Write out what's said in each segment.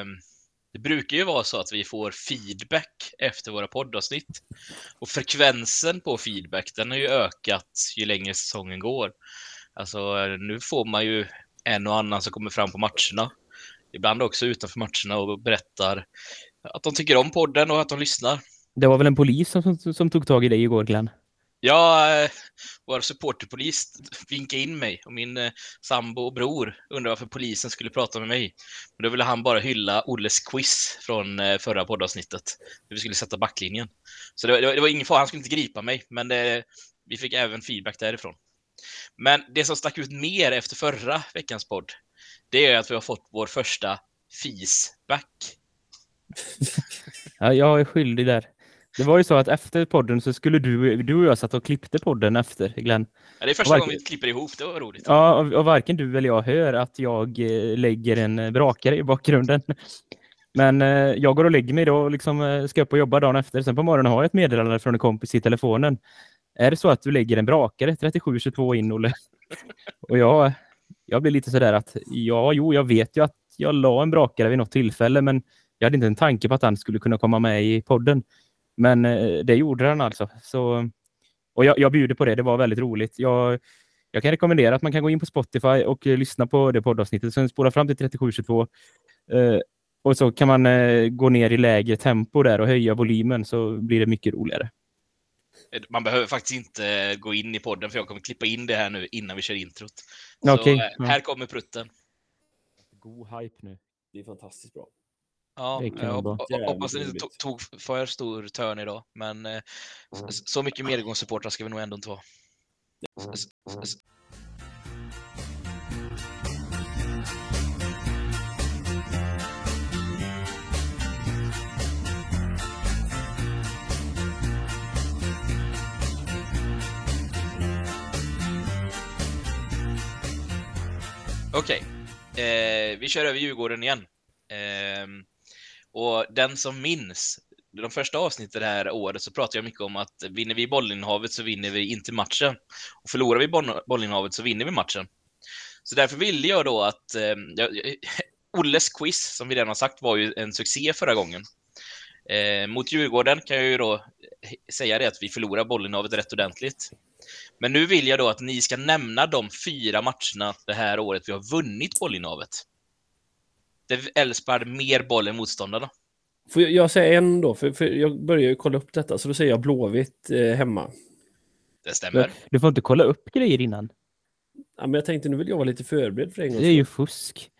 Ehm, det brukar ju vara så att vi får feedback efter våra poddavsnitt. Och frekvensen på feedback, den har ju ökat ju längre säsongen går. Alltså, nu får man ju en och annan som kommer fram på matcherna. Ibland också utanför matcherna och berättar att de tycker om podden och att de lyssnar. Det var väl en polis som, som, som tog tag i dig igår, Glenn? Ja, eh, vår supporterpolis vinkade in mig och min eh, sambo och bror undrade varför polisen skulle prata med mig. Men då ville han bara hylla Olles quiz från eh, förra poddavsnittet. där vi skulle sätta backlinjen. Så det var, det var ingen fara, han skulle inte gripa mig, men det, vi fick även feedback därifrån. Men det som stack ut mer efter förra veckans podd, det är att vi har fått vår första FIS-back. ja, jag är skyldig där. Det var ju så att efter podden så skulle du, du och jag satt och klippte podden efter, Glenn. Ja, det är första varken, gången vi klipper ihop, det var roligt. Ja, och, och, varken du eller jag hör att jag eh, lägger en brakare i bakgrunden. Men eh, jag går och lägger mig då och liksom, eh, ska upp och jobba dagen efter. Sen på morgonen har jag ett meddelande från en kompis i telefonen. Är det så att du lägger en brakare 3722 in, Olle? och jag, jag blir lite sådär att ja, jo, jag vet ju att jag la en brakare vid något tillfälle, men jag hade inte en tanke på att han skulle kunna komma med i podden. Men eh, det gjorde han alltså. Så, och jag, jag bjuder på det. Det var väldigt roligt. Jag, jag kan rekommendera att man kan gå in på Spotify och eh, lyssna på det poddavsnittet. Sen spola fram till 3722. Eh, och så kan man eh, gå ner i lägre tempo där och höja volymen så blir det mycket roligare. Man behöver faktiskt inte gå in i podden för jag kommer klippa in det här nu innan vi kör introt. Så okay. här kommer prutten. God hype nu. Det är fantastiskt bra. Ja, jag hoppas den inte tog för stor törn idag, men eh, mm. så mycket medgångssupportrar ska vi nog ändå inte vara. Mm. Okej, okay. eh, vi kör över Djurgården igen. Eh, och den som minns de första avsnitten det här året så pratade jag mycket om att vinner vi bollinnehavet så vinner vi inte matchen. Och förlorar vi bollinnehavet så vinner vi matchen. Så därför ville jag då att... Eh, Olles quiz, som vi redan har sagt, var ju en succé förra gången. Eh, mot Djurgården kan jag ju då säga det att vi förlorar bollinnehavet rätt ordentligt. Men nu vill jag då att ni ska nämna de fyra matcherna det här året vi har vunnit bollinnehavet hade Elfsborg mer boll än motståndarna. Får jag, jag säga en då? För, för, jag börjar ju kolla upp detta, så då säger jag Blåvitt eh, hemma. Det stämmer. Du får inte kolla upp grejer innan. Ja, men jag tänkte nu vill jag vara lite förberedd för en gång. Det är ju fusk.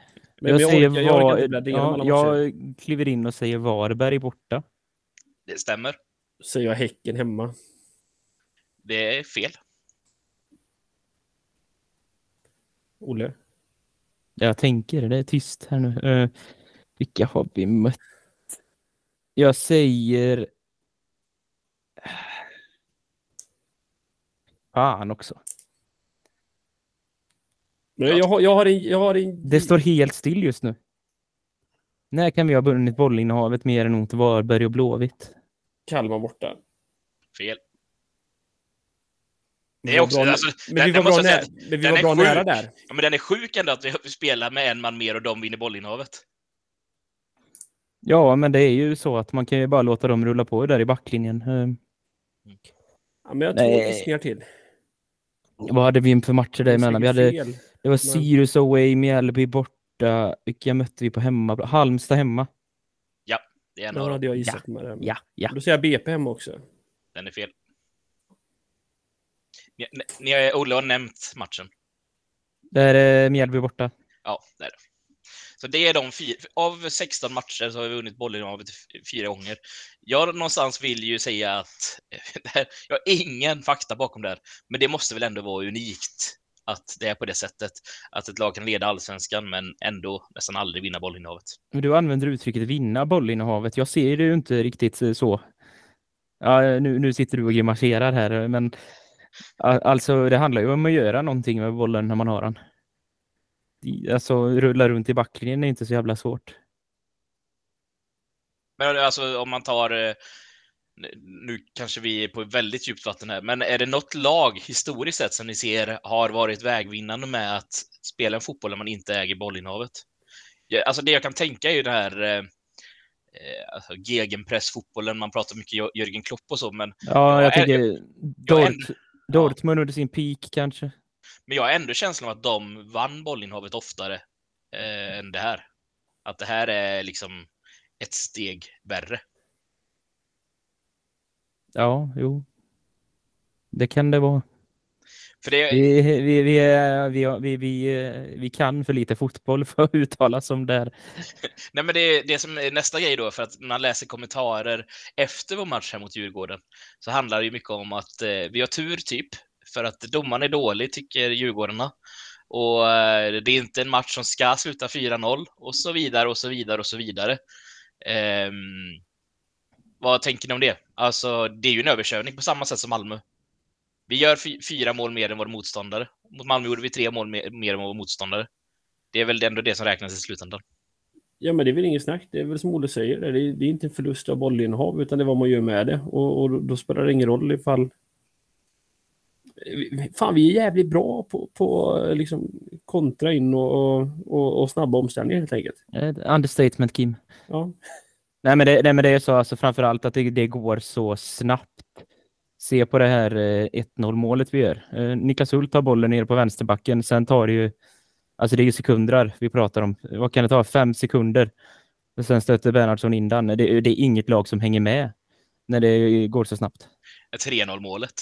Men jag, jag säger orkar, var, jag, ja, jag kliver in och säger Varberg borta. Det stämmer. Säger jag Häcken hemma. Det är fel. Olle? Jag tänker, det är tyst här nu. Uh, vilka har vi mött? Jag säger... Fan också. Men jag, har, jag, har en, jag har en... Det står helt still just nu. När kan vi ha vunnit bollinnehavet mer än mot Varberg och Blåvitt? Kalmar borta. Fel. Det är också, bra, alltså, men vi var bra, nä men vi var bra nära där. Ja, men den är sjuk ändå att vi spelar med en man mer och de vinner bollinnehavet. Ja, men det är ju så att man kan ju bara låta dem rulla på där i backlinjen. Mm. Ja, men jag har två gissningar till. Vad hade vi för matcher däremellan? Vi hade, det var Sirius away, Mjällby borta. Vilka mötte vi på hemma? Halmstad hemma. Ja, det är en av hade jag gissat ja. med Ja, ja. Då säger jag BP hemma också. Den är fel. Ni, Olle har nämnt matchen. Det är Mjällby borta. Ja, det är det. Så det är de fyra. Av 16 matcher så har vi vunnit bollinnehavet fyra gånger. Jag någonstans vill ju säga att jag har ingen fakta bakom det här, men det måste väl ändå vara unikt att det är på det sättet. Att ett lag kan leda allsvenskan men ändå nästan aldrig vinna bollinnehavet. Du använder uttrycket vinna bollinnehavet. Jag ser det ju inte riktigt så. Ja, nu, nu sitter du och grimaserar här, men Alltså det handlar ju om att göra någonting med bollen när man har den. Alltså rulla runt i backlinjen är inte så jävla svårt. Men alltså om man tar, eh, nu kanske vi är på väldigt djupt vatten här, men är det något lag historiskt sett som ni ser har varit vägvinnande med att spela en fotboll när man inte äger bollinnehavet? Alltså det jag kan tänka är ju det här eh, alltså gegenpressfotbollen. Man pratar mycket Jörgen Klopp och så, men... Ja, jag tänker Dort, Dortmund under sin peak kanske. Men jag har ändå känslan av att de vann bollinnehavet oftare eh, än det här. Att det här är liksom ett steg värre. Ja, jo. Det kan det vara. Det... vi, vi, vi, vi, vi, vi, kan för lite fotboll för att uttala som där. Nej, men det, det som är nästa grej då, för att man läser kommentarer efter vår match här mot Djurgården, så handlar det ju mycket om att eh, vi har tur typ, för att domaren är dålig, tycker Djurgårdarna. Och eh, det är inte en match som ska sluta 4-0 och så vidare och så vidare och så vidare. Eh, vad tänker ni om det? Alltså, det är ju en överkörning på samma sätt som Malmö. Vi gör fyra mål mer än vår motståndare. Mot Malmö gjorde vi tre mål mer, än vår motståndare. Det är väl ändå det som räknas i slutändan. Ja, men det är väl inget snack. Det är väl som Olle säger. Det är, det är inte en förlust av bollinnehav, utan det är vad man gör med det. Och, och då spelar det ingen roll ifall... Fan, vi är jävligt bra på, på liksom kontra in och, och, och snabba omställningar helt enkelt. Understatement, Kim. Ja. Nej, men det, nej, men det är så alltså, framför allt att det, det går så snabbt se på det här 1-0 eh, målet vi gör. Eh, Niklas Hult tar bollen ner på vänsterbacken. Sen tar det ju, alltså det är ju sekunder vi pratar om. Vad kan det ta? Fem sekunder. Och sen stöter Bernhardsson in den. Det, det, är inget lag som hänger med när det går så snabbt. 3-0 målet.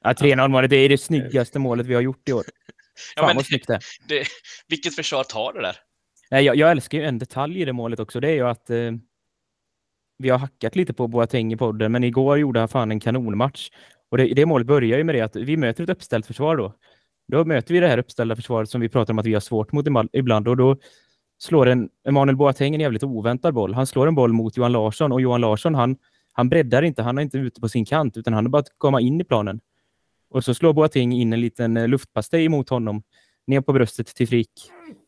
Ja, 3-0 målet. Det är det snyggaste målet vi har gjort i år. Fan ja, men vad snyggt det, det Vilket försvar tar det där? Nej, jag, jag, älskar ju en detalj i det målet också. Det är ju att eh, vi har hackat lite på Boateng i podden, men igår gjorde han fan en kanonmatch. Och det, det målet börjar ju med det att vi möter ett uppställt försvar då. Då möter vi det här uppställda försvaret som vi pratar om att vi har svårt mot ibland och då slår en Emanuel Boateng en jävligt oväntad boll. Han slår en boll mot Johan Larsson och Johan Larsson han, han breddar inte, han är inte ute på sin kant utan han är bara att komma in i planen. Och så slår Boateng in en liten eh, luftpastej mot honom, ner på bröstet till Frick,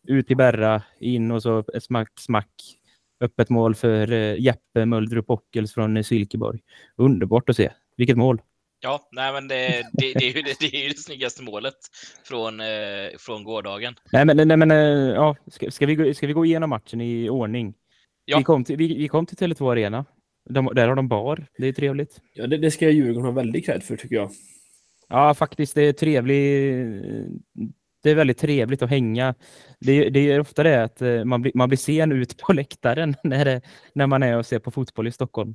ut till Berra, in och så smack, smack Öppet mål för eh, Jeppe Möldrup Ockels från eh, Silkeborg. Underbart att se. Vilket mål! Ja, nej men det, det, det, är, ju, det, är ju det snyggaste målet från, eh, från gårdagen. Nej men, nej, men ja, ska, ska, vi, ska vi gå igenom matchen i ordning? Ja. Vi, kom till, vi, vi kom till Tele2 Arena. De, där har de bar. Det är trevligt. Ja, det, det ska Djurgården ha väldigt cred för tycker jag. Ja, faktiskt. Det är trevligt det är väldigt trevligt att hänga. Det, det är ofta det att eh, man blir, man blir sen ut på läktaren när, det, när man är och ser på fotboll i Stockholm.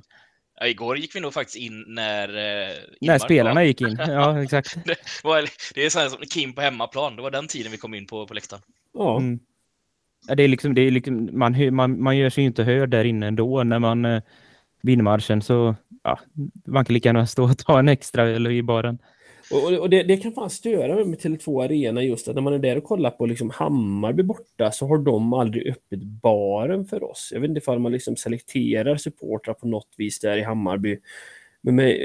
Ja, igår gick vi nog faktiskt in när... Eh, när spelarna var. gick in, ja exakt. det, var, det är så här som Kim på hemmaplan, det var den tiden vi kom in på, på läktaren. Ja. Mm. ja det är liksom, det är liksom man, man, man gör sig ju inte hörd där inne ändå när man eh, vinner matchen så ja, man kan lika gärna stå och ta en extra eller i baren. Och, och det, det, kan fan störa mig med Tele2 Arena just att när man är där och kollar på liksom Hammarby borta så har de aldrig öppet baren för oss. Jag vet inte ifall man liksom selekterar supportrar på något vis där i Hammarby. Men med,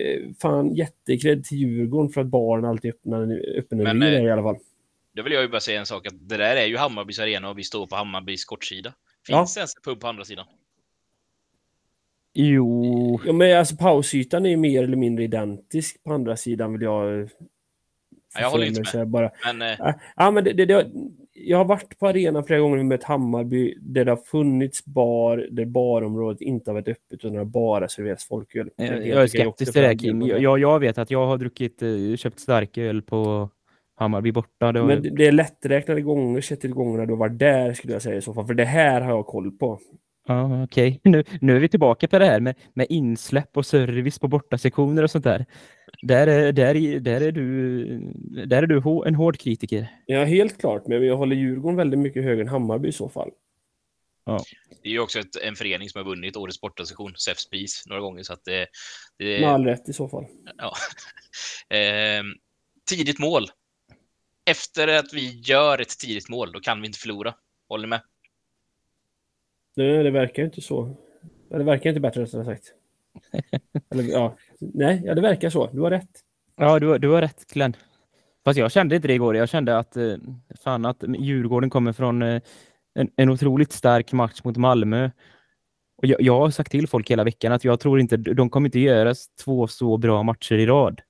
fan jättekredd till Djurgården för att baren alltid öppnar öppen Men, där i alla fall. Då vill jag ju bara säga en sak att det där är ju Hammarbys arena och vi står på Hammarbys kortsida. Finns det ens en pub på andra sidan? Jo. Ja, men alltså pausytan är ju mer eller mindre identisk på andra sidan vill jag... Ja, jag håller inte med. Bara. Men, äh... ja, men det, det, det, jag har varit på arenan flera gånger med Hammarby där det har funnits bar, där barområdet inte har varit öppet utan det har bara serverats folköl. Jag, jag är skeptisk till det Kim. Jag, jag vet att jag har druckit, eh, köpt starköl på Hammarby borta. Det, men det är lätträknade gånger sett till gångerna du har varit där skulle jag säga i så fall. För det här har jag koll på. Ja, okej. Okay. Nu, nu är vi tillbaka på det här med, med insläpp och service på bortasektioner och sånt där. Där är, där, där är du, där är du en hård kritiker. Ja, helt klart. Men jag håller Djurgården väldigt mycket högre än Hammarby i så fall. Ja. Det är ju också ett, en förening som har vunnit årets bortasession, SEFs pris, några gånger. Så att det, det, Med all rätt i så fall. Ja. Eh, tidigt mål. Efter att vi gör ett tidigt mål, då kan vi inte förlora. Håller med? Nej, det verkar inte så. Det verkar inte bättre, rättare sagt. Eller, ja. Nej, ja, det verkar så. Du har rätt. Ja, du, du har rätt, Glenn. Fast jag kände inte det igår. Jag kände att, eh, fan, att Djurgården kommer från eh, en, en otroligt stark match mot Malmö. Och jag, jag, har sagt till folk hela veckan att jag tror inte de kommer inte göra två så bra matcher i rad.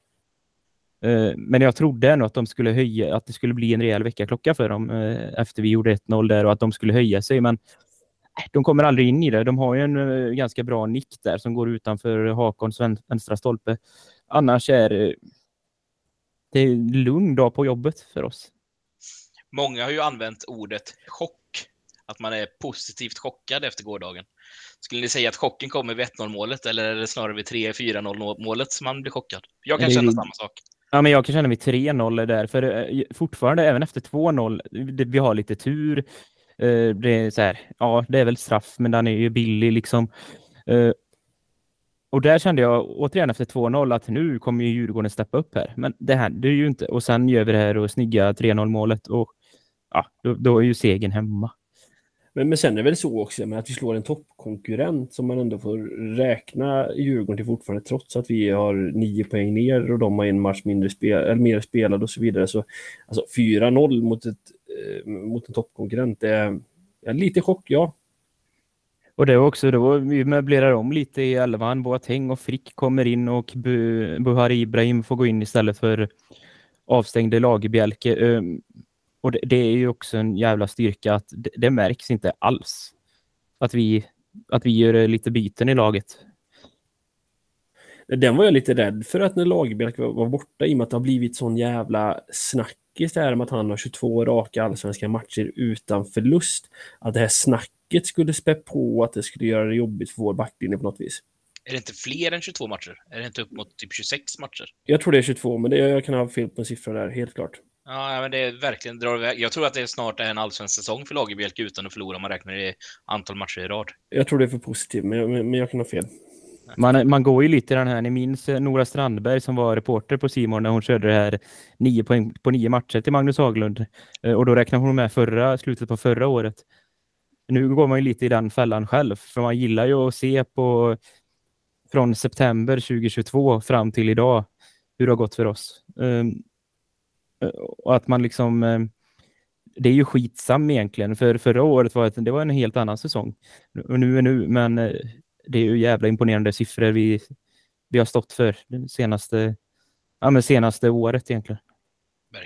Eh, men jag trodde ändå att de skulle höja, att det skulle bli en rejäl veckaklocka för dem efter vi gjorde 1-0 där och att de skulle höja sig. Men de kommer aldrig in i det. De har ju en uh, ganska bra nick där som går utanför Hakons vänstra stolpe. Annars är uh, det är lugn dag på jobbet för oss. Många har ju använt ordet chock. Att man är positivt chockad efter gårdagen. Skulle ni säga att chocken kommer vid 1-0 målet eller är det snarare vid 3-4-0 målet som man blir chockad? Jag kan känna samma sak. Ja, men jag kan känna vid 3-0 där, för eh, fortfarande även efter 2-0, vi har lite tur. Eh, det är så här, ja, det är väl straff, men den är ju billig liksom. Eh, och där kände jag återigen efter 2-0 att nu kommer ju Djurgården steppa upp här. Men det händer ju inte. Och sen gör vi det här och snygga 3-0 målet och ja, då, då är ju segern hemma. Men, men sen är det väl så också med att vi slår en toppkonkurrent som man ändå får räkna Djurgården till fortfarande trots att vi har nio poäng ner och de har en match mindre spel, eller mer spelad och så vidare. Så alltså 4-0 mot, ett, mot en toppkonkurrent, det är ja, lite chock, ja. Och det var också då vi möblerar om lite i elvan. Boateng och Frick kommer in och Buhari Ibrahim får gå in istället för avstängde Lagerbjälke. Ehm, och det, det, är ju också en jävla styrka att det, det, märks inte alls att vi, att vi gör lite byten i laget. Den var jag lite rädd för att när Lagerbjälke var borta i och med att det har blivit sån jävla snackis där om att han har 22 raka allsvenska matcher utan förlust. Att det här snacket skulle spä på att det skulle göra det jobbigt för vår backlinje på något vis. Är det inte fler än 22 matcher? Är det inte upp mot typ 26 matcher? Jag tror det är 22, men det, jag kan ha fel på en siffra där, helt klart. Ja, men det är verkligen drar iväg. Jag tror att det snart är en allsvensk säsong för Lagerbjälke utan att förlora om man räknar i antal matcher i rad. Jag tror det är för positivt, men jag, men jag kan ha fel. Man, man går ju lite i den här, ni minns eh, Nora Strandberg som var reporter på Simon när hon körde det här nio poäng på nio matcher till Magnus Haglund. Eh, och då räknade hon med förra, slutet på förra året. Nu går man ju lite i den fällan själv, för man gillar ju att se på från september 2022 fram till idag hur det har gått för oss. Ehm, och att man liksom ehm, det är ju skitsam egentligen, för förra året var det, det var en helt annan säsong. Och nu är nu, men eh, det är ju jävla imponerande siffror vi, vi har stått för det senaste, ja, men senaste året egentligen.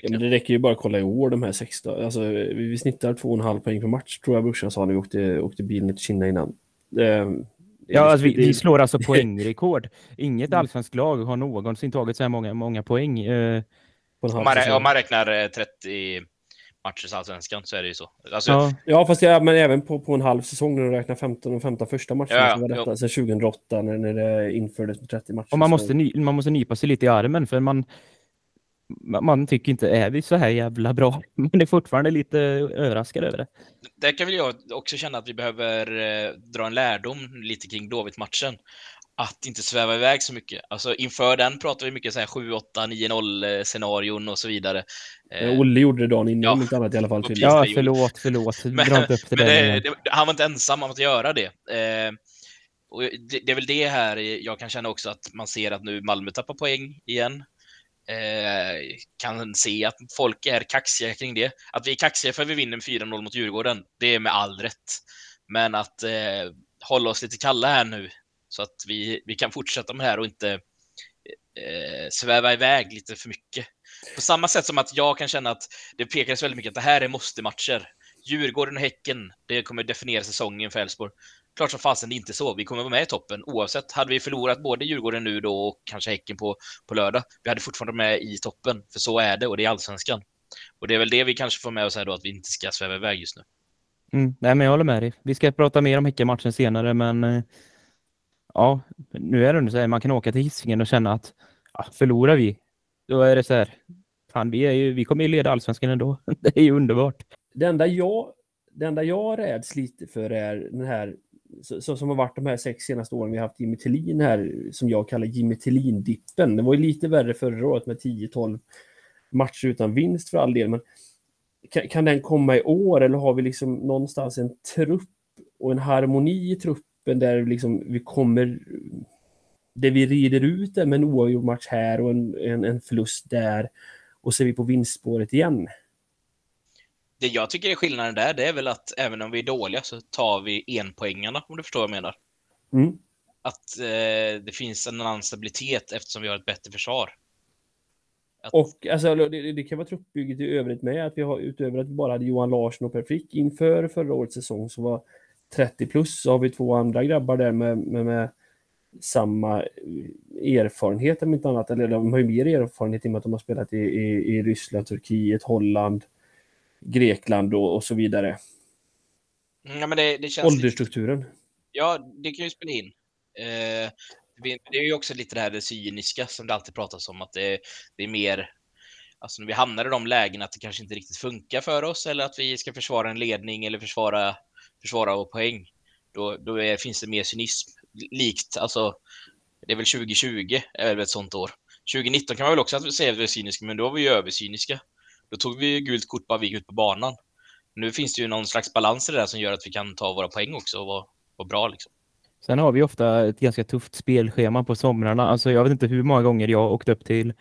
Ja, men det räcker ju bara att kolla i år de här 16. Alltså, vi, vi snittar 2,5 poäng per match tror jag brorsan sa när vi åkte, åkte bilen till Kina innan. Um, Ja, alltså vi, vi, slår alltså poängrekord. Inget mm. allsvenskt lag har någonsin tagit så här många, många poäng. Eh, om, man, om man räknar 30 eh, matcher i allsvenskan så är det ju så. Alltså, ja. ja, fast ja, men även på, på en halv säsong när du räknar 15 de 15 första matcherna ja, så var detta sedan 2008 när, när det infördes med 30 matcher. Och man måste, ny, man måste nypa sig lite i armen för man, man tycker inte, är vi så här jävla bra? Men är fortfarande lite överraskad över det. Där kan väl jag också känna att vi behöver eh, dra en lärdom lite kring Blåvitt-matchen. Att inte sväva iväg så mycket. Alltså inför den pratar vi mycket så här 7, 8, 9, 0 scenarion och så vidare. Ja, Olle gjorde det dagen innan, ja, inte annat i alla fall. Till. Ja, förlåt, förlåt. Men, upp det, men det, han var inte ensam om att göra det. Eh, och det, det, är väl det här jag kan känna också att man ser att nu Malmö tappar poäng igen. Eh, kan se att folk är kaxiga kring det. Att vi är kaxiga för att vi vinner med 4-0 mot Djurgården, det är med all rätt. Men att eh, hålla oss lite kalla här nu så att vi, vi kan fortsätta med det här och inte eh, sväva iväg lite för mycket. På samma sätt som att jag kan känna att det pekas väldigt mycket att det här är måste-matcher. Djurgården och Häcken, det kommer definiera säsongen för Elfsborg klart som fasen det är inte så. Vi kommer vara med i toppen oavsett. Hade vi förlorat både Djurgården nu då och kanske Häcken på, på lördag, vi hade fortfarande med i toppen. För så är det och det är allsvenskan. Och det är väl det vi kanske får med oss här då, att vi inte ska sväva iväg just nu. Mm, nej, men jag håller med dig. Vi ska prata mer om Häcken-matchen senare, men eh, ja, nu är det så här, man kan åka till Hisingen och känna att ja, förlorar vi, då är det så här, fan, vi, är ju, vi kommer ju leda allsvenskan ändå. det är ju underbart. Det enda jag det enda jag räds lite för är den här så, som har varit de här sex senaste åren vi har haft Jimmy Tillin här, som jag kallar Jimmy Tillin-dippen. Det var ju lite värre förra året med 10-12 matcher utan vinst för all del, men kan, kan, den komma i år eller har vi liksom någonstans en trupp och en harmoni i truppen där liksom vi kommer där vi rider ut det med en oavgjord match här och en, en, en förlust där och så är vi på vinstspåret igen det jag tycker är skillnaden där, det är väl att även om vi är dåliga så tar vi enpoängarna, om du förstår vad jag menar. Mm. Att eh, det finns en annan stabilitet eftersom vi har ett bättre försvar. Att... Och alltså, det, det, kan vara truppbygget i övrigt med, att vi har utöver att vi bara hade Johan Larsson och Per Frick inför förra årets säsong så var 30 plus så har vi två andra grabbar där med, med, med samma erfarenhet om inte annat. Eller de har ju mer erfarenhet i och med att de har spelat i, i, i Ryssland, Turkiet, Holland, Grekland och, och så vidare. Ja, men det, det känns Åldersstrukturen. Lite, ja, det kan ju spela in. Eh, det är ju också lite det här det cyniska som det alltid pratas om, att det, det är mer Alltså när vi hamnar i de lägen att det kanske inte riktigt funkar för oss eller att vi ska försvara en ledning eller försvara, försvara vår poäng. Då, då är, finns det mer cynism. Likt, alltså, det är väl 2020 är väl ett sånt år. 2019 kan man väl också säga att vi är cyniska, men då var vi ju övercyniska. Då tog vi gult kort bara vi gick ut på banan. Nu finns det ju någon slags balans i det där som gör att vi kan ta våra poäng också och vara, vara bra. Liksom. Sen har vi ofta ett ganska tufft spelschema på somrarna. Alltså jag vet inte hur många gånger jag åkt upp till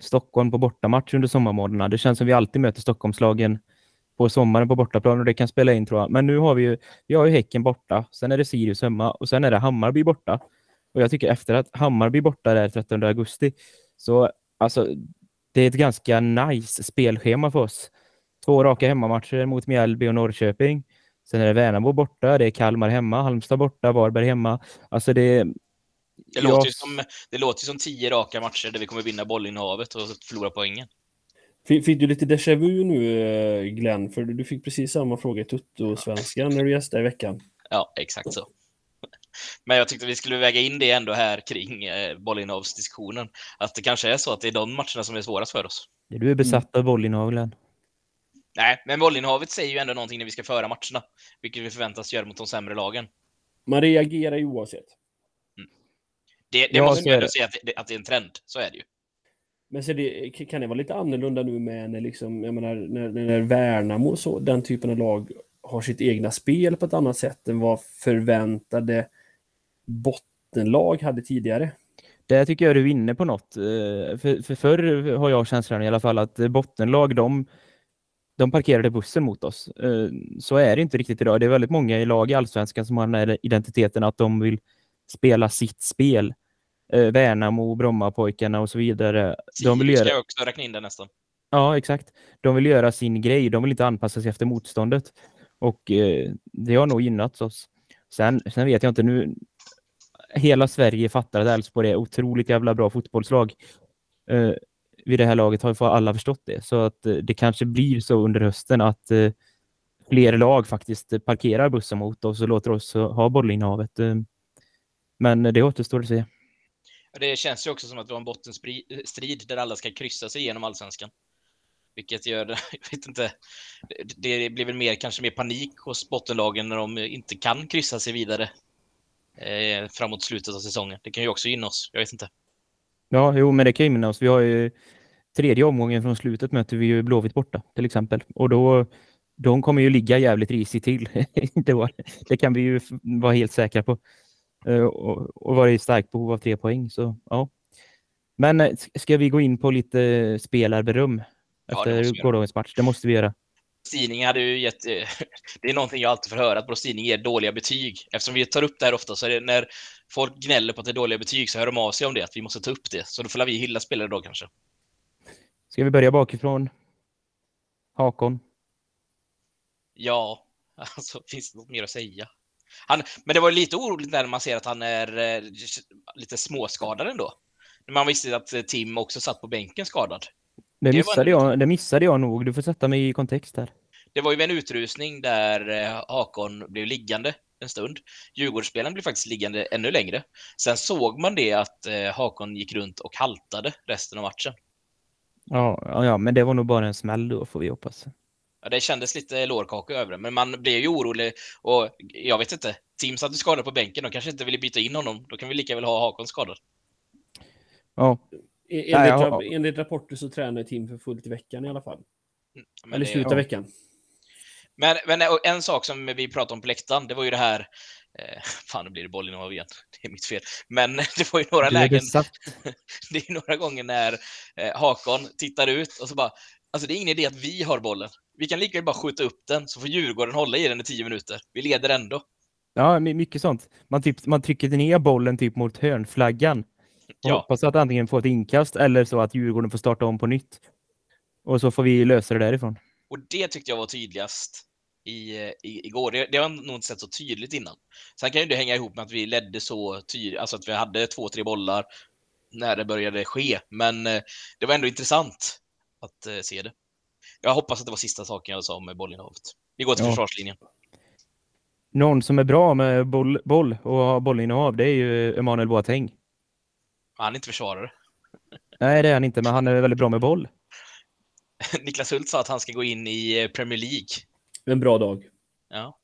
Stockholm på bortamatch under sommarmånaderna. Det känns som vi alltid möter Stockholmslagen på sommaren på bortaplan och det kan spela in tror jag. Men nu har vi ju, vi har ju Häcken borta, sen är det Sirius hemma och sen är det Hammarby borta. Och jag tycker efter att Hammarby borta där 13 augusti så alltså det är ett ganska nice spelschema för oss. Två raka hemmamatcher mot Mjällby och Norrköping. Sen är det Värnamo borta, det är Kalmar hemma, Halmstad borta, Varberg hemma. Alltså det, det, låter som, det låter som tio raka matcher där vi kommer vinna bollinnehavet och förlora poängen. Fick, du lite déjà vu nu, eh, Glenn? För du fick precis samma fråga i Tutto-svenskan när du gästade i veckan. Ja, exakt så. Men jag tyckte vi skulle väga in det ändå här kring eh, bollinnehavsdiskussionen. Att det kanske är så att det är de matcherna som är svårast för oss. Du är besatt av bollinnehav, Glenn. Nej, men bollinnehavet säger ju ändå någonting när vi ska föra matcherna. Vilket vi förväntas göra mot de sämre lagen. Man reagerar ju oavsett. Det, det ja, måste man ändå säga att det, att det är en trend. Så är det ju. Men så det, kan det vara lite annorlunda nu med när, liksom, jag menar, när, när Värnamo så, den typen av lag har sitt egna spel på ett annat sätt än vad förväntade bottenlag hade tidigare? Där tycker jag du är inne på något. Eh, för, för förr har jag känslan i alla fall att bottenlag, de, de parkerade bussen mot oss. Eh, så är det inte riktigt idag. Det är väldigt många i lag i allsvenskan som har den här identiteten att de vill spela sitt spel eh, Värnamo, Brommapojkarna och så vidare. De vill göra... ska jag också räkna in det nästan. Ja, exakt. De vill göra sin grej. De vill inte anpassa sig efter motståndet. Och eh, det har nog gynnat oss. Sen, sen vet jag inte nu. Hela Sverige fattar att Elfsborg är otroligt jävla bra fotbollslag. Eh, vid det här laget har alla förstått det. Så att eh, det kanske blir så under hösten att eh, fler lag faktiskt parkerar bussen mot oss och låter oss ha bollinnehavet. Eh, men det återstår att se. Det känns ju också som att vi har en bottenstrid där alla ska kryssa sig igenom allsvenskan. Vilket gör, jag vet inte, det blir väl mer, kanske mer panik hos bottenlagen när de inte kan kryssa sig vidare eh, framåt slutet av säsongen. Det kan ju också gynna oss, jag vet inte. Ja, jo, men det kan gynna oss. Vi har ju tredje omgången från slutet möter vi ju Blåvitt borta till exempel. Och då, de kommer ju ligga jävligt risigt till. det kan vi ju vara helt säkra på. Eh, och, och var i starkt behov av tre poäng. Så, ja. Men eh, ska vi gå in på lite spelarberöm efter ja, gårdagens match? Det måste vi göra. Brostini hade ju gett, eh, det är någonting jag alltid får höra, att Brostini ger dåliga betyg. Eftersom vi tar upp det här ofta, så är det när folk gnäller på att det är dåliga betyg så hör de av sig om det, att vi måste ta upp det. Så då får vi hylla spelare då kanske. Ska vi börja bakifrån? Hakon? Ja, alltså finns det något mer att säga? Han, men det var lite oroligt när man ser att han är eh, lite småskadad ändå. När man visste att eh, Tim också satt på bänken skadad. Det, det missade, var... jag, det missade jag nog. Du får sätta mig i kontext här. Det var ju en utrusning där eh, Hakon blev liggande en stund. Djurgårdsspelaren blev faktiskt liggande ännu längre. Sen såg man det att Hakon gick runt och haltade resten av matchen. Ja, ja, men det var nog bara en smäll då, får vi hoppas. Ja, det kändes lite lårkaka över det, men man blev ju orolig och jag vet inte. Tim satt skadad på bänken, de kanske inte ville byta in honom. Då kan vi lika väl ha Hakon skadad. Ja. Enligt, Nej, ja. enligt rapporter så tränar Tim för fullt i veckan i alla fall. Mm, Eller slutet av veckan. Men, men en sak som vi pratade om på läktaren, det var ju det här Eh, fan, nu blir det bollinnehav igen. Det är mitt fel. Men det var ju några lägen. det är några gånger när eh, Hakon tittar ut och så bara, alltså det är ingen idé att vi har bollen. Vi kan lika väl bara skjuta upp den så får Djurgården hålla i den i tio minuter. Vi leder ändå. Ja, mycket sånt. Man, typ, man trycker ner bollen typ mot hörnflaggan. Och ja. hoppas att antingen få ett inkast eller så att Djurgården får starta om på nytt. Och så får vi lösa det därifrån. Och det tyckte jag var tydligast i, i, igår. Det, det har jag nog inte sett så tydligt innan. Sen kan ju det hänga ihop med att vi ledde så tydligt, alltså att vi hade två, tre bollar när det började ske. Men eh, det var ändå intressant att eh, se det. Jag hoppas att det var sista saken jag sa om bollinnehavet. Vi går till Ja. försvarslinjen. Någon som är bra med boll, boll och har bollinnehav, det är ju Emanuel Boateng. Han är inte försvarare. Nej, det är han inte, men han är väldigt bra med boll. Niklas Hult sa att han ska gå in i eh, Premier League. En bra dag. Ja.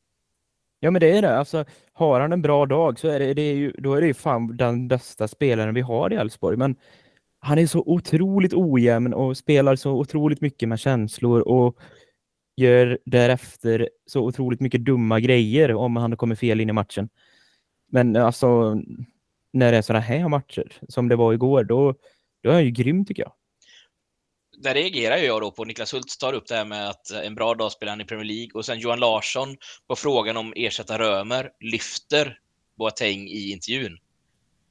Ja, men det är det. Alltså, har han en bra dag så är det, det är ju, då är det ju fan den bästa spelaren vi har i Elfsborg. Men han är så otroligt ojämn och spelar så otroligt mycket med känslor och gör därefter så otroligt mycket dumma grejer om han kommer fel in i matchen. Men alltså, när det är sådana här matcher som det var igår, då, då är han ju grym tycker jag. Där reagerar jag då på Niklas Hult tar upp det här med att en bra dag spelar han i Premier League och sen Johan Larsson på frågan om ersätta Römer lyfter Boateng i intervjun.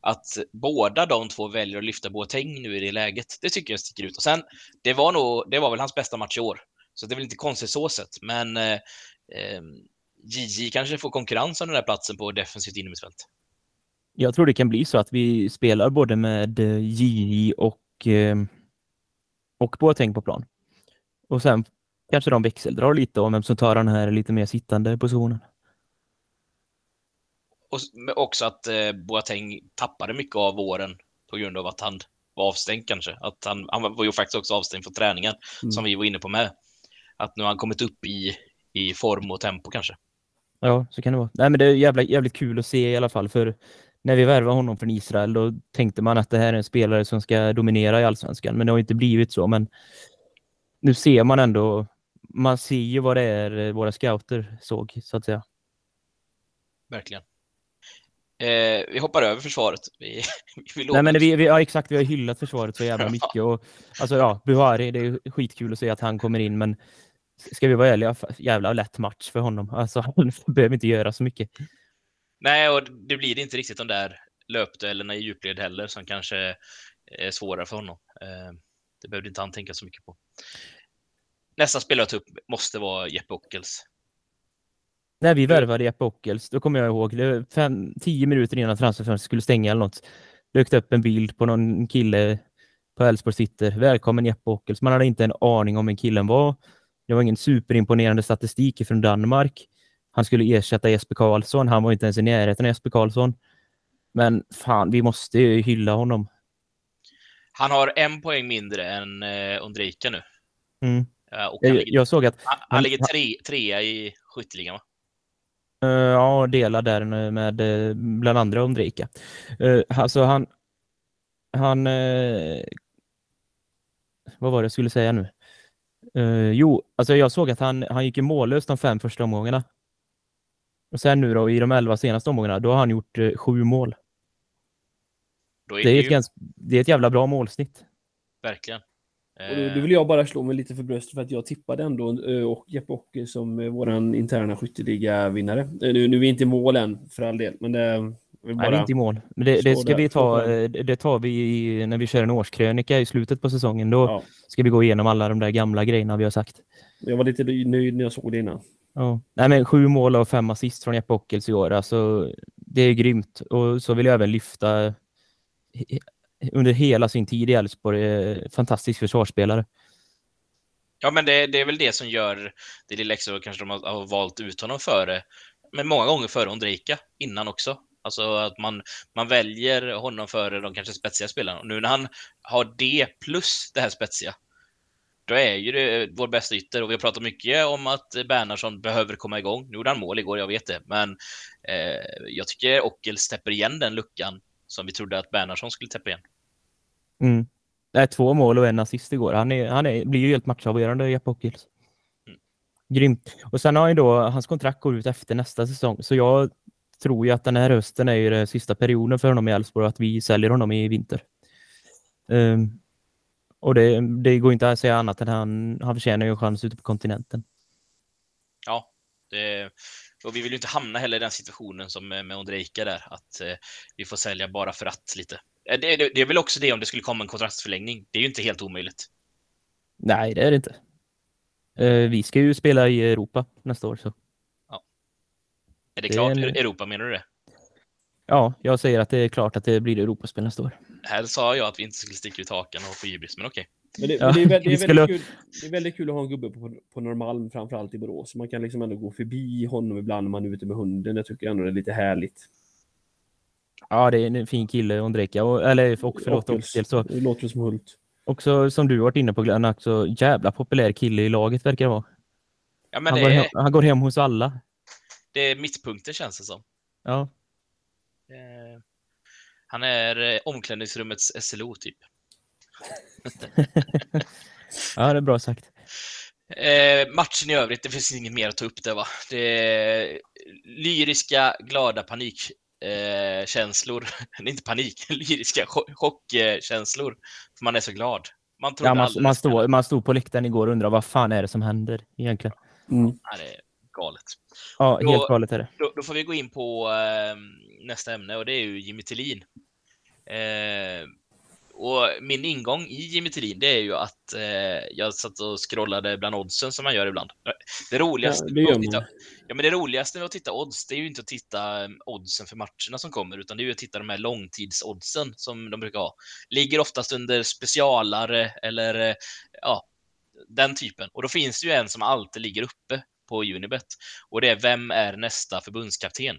Att båda de två väljer att lyfta Boateng nu i det läget, det tycker jag sticker ut. Och sen, det var nog, det var väl hans bästa match i år. Så det är väl inte konstigt så sett, men eh, eh, JJ kanske får konkurrens om den där platsen på defensivt innermittfält. Jag tror det kan bli så att vi spelar både med eh, JJ och, eh, och Boateng på plan. Och sen kanske de växeldrar lite om vem som tar den här lite mer sittande positionen. Och också att eh, Boateng tappade mycket av våren på grund av att han var avstängd kanske. Att han, han var ju faktiskt också avstängd från träningen, Mm. som vi var inne på med. Att nu har han kommit upp i, i form och tempo kanske. Ja, så kan det vara. Nej, men det är jävla, jävligt kul att se i alla fall, för när vi värvade honom från Israel, då tänkte man att det här är en spelare som ska dominera i allsvenskan, men det har inte blivit så. Men nu ser man ändå, man ser ju vad det är eh, våra scouter såg, så att säga. Verkligen. Eh, vi hoppar över försvaret. Vi, vi Nej, men vi, vi, ja, exakt, vi har hyllat försvaret så jävla mycket. Och, alltså, ja, Buhari, det är skitkul att se att han kommer in, men ska vi vara ärliga, jävla lätt match för honom. Alltså, han behöver inte göra så mycket. Nej, och det blir inte riktigt de där löpduellerna i djupled heller som kanske är svåra för honom. Eh, det behövde inte han tänka så mycket på. Nästa spelare att ta upp måste vara Jeppe Ockels. När vi värvade Jeppe Ockels, då kommer jag ihåg, det fem, tio minuter innan transferfönstret skulle stänga eller något, dök upp en bild på någon kille på Elfsborg City. Välkommen Jeppe Ockels. Man hade inte en aning om vem killen var. Det var ingen superimponerande statistik från Danmark. Han skulle ersätta Jesper Karlsson. Han var inte ens i närheten av Jesper Karlsson. Men fan, vi måste ju hylla honom. Han har en poäng mindre än eh, Ondrejka nu. Mm. Eh, och han, Jag, ligger, jag såg att han han- ligger tre, trea i skytteligan, va? Uh, ja, delar där med uh, bland andra. Uh, alltså han... Han... Vad var det jag skulle säga nu? Jo, alltså jag såg att han, han gick i mållös de fem första omgångarna. Och sen nu då, i de elva senaste omgångarna, då har han gjort sju mål. Då är Det är, det ett ju ganska, det är ett jävla bra målsnitt. verkligen. Och då, då vill jag bara slå mig lite för bröstet för att jag tippade ändå eh, och Jeppe Ocke som eh, våran interna skytteliga-vinnare. Eh, Nu, nu är vi inte i mål än, för all del, men det... vill Nej, det är bara- inte i mål. Men det, det ska där, vi ta, det tar vi i, när vi kör en årskrönika i slutet på säsongen. Då Ja, ska vi gå igenom alla de där gamla grejerna vi har sagt. jag var lite nöjd när jag såg det innan. Ja. Nej, men sju mål och fem assist från Jeppe Ockels i år. Alltså, det är grymt. Och så vill jag även lyfta under hela sin tid i Elfsborg, eh, fantastisk försvarsspelare. Ja, men det, det är väl det som gör det lilla extra, kanske de har, har valt ut honom före, men många gånger före Ondrejka innan också. Alltså att man, man väljer honom före de kanske spetsiga spelarna. Och nu när han har det plus det här spetsiga, då är ju det vår bästa ytter. Och vi har pratat mycket om att Bernhardsson behöver komma igång. Nu gjorde han mål igår, jag vet det. Men eh, jag tycker Ockels täpper igen den luckan som vi trodde att Bernhardsson skulle täppa igen. Mm. Nej, två mål och en assist igår. Han, är, han är, blir ju helt matchavgörande, Jeppe Ockels. Mm. Grymt. Och sen har han ju då, hans kontrakt går ut efter nästa säsong. Så jag tror ju att den här hösten är ju den sista perioden för honom i Elfsborg, att vi säljer honom i vinter. Ehm, och det, det går inte att säga annat än han, han förtjänar ju en chans ute på kontinenten. Ja, det, och vi vill ju inte hamna heller i den situationen som med med Ondrejka där, att eh, vi får sälja bara för att lite. Eh, Det, det, det är väl också det om det skulle komma en kontraktsförlängning. Det är ju inte helt omöjligt. Nej, det är det inte. Eh, vi ska ju spela i Europa nästa år. Så. Är det, Det är klart en- Europa, menar du det? Ja, jag säger att det är klart att det blir Europaspel nästa år. Här sa jag att vi inte skulle sticka ut hakan och få hybris, men okej. Men det, Ja, men det, är, väldigt, det, är skulle- väldigt kul, det är väldigt kul att ha en gubbe på, på Norrmalm, framförallt i Borås. Man kan liksom ändå gå förbi honom ibland när man är ute med hunden. Jag tycker ändå det är lite härligt. Ja, det är en fin kille, Ondrejka. Och, eller, och förlåt. Så. Det låter som Hult. Också som du varit inne på Glenn, också jävla populär kille i laget verkar det vara. Ja, men Han, det går är, hem, han går hem hos alla. det är mittpunkter känns det som. Ja, Eh, han är eh, omklädningsrummets SLO, typ. ja det är bra sagt. Eh, matchen i övrigt, det finns inget mer att ta upp där va. Det är lyriska, glada panikkänslor. Eh, inte panik, lyriska chock- chockkänslor. För man är så glad. Man Ja, man, man, stod, man stod på läktaren igår och undrade vad fan är det som händer egentligen. Mm. Ja, det är galet. Ja, Då- helt galet är det. Då, då får vi gå in på eh, nästa ämne och det är ju Jimmy Tillin. Eh, och min ingång i Jimmy Tillin det är ju att eh, jag satt och scrollade bland oddsen som man gör ibland. Det roligaste, Ja, det med att titta, ja, men det roligaste med att titta odds det är ju inte att titta eh, oddsen för matcherna som kommer utan det är ju att titta de här långtidsoddsen som de brukar ha. Ligger oftast under specialare eller eh, ja, den typen. Och då finns det ju en som alltid ligger uppe på Unibet och det är vem är nästa förbundskapten?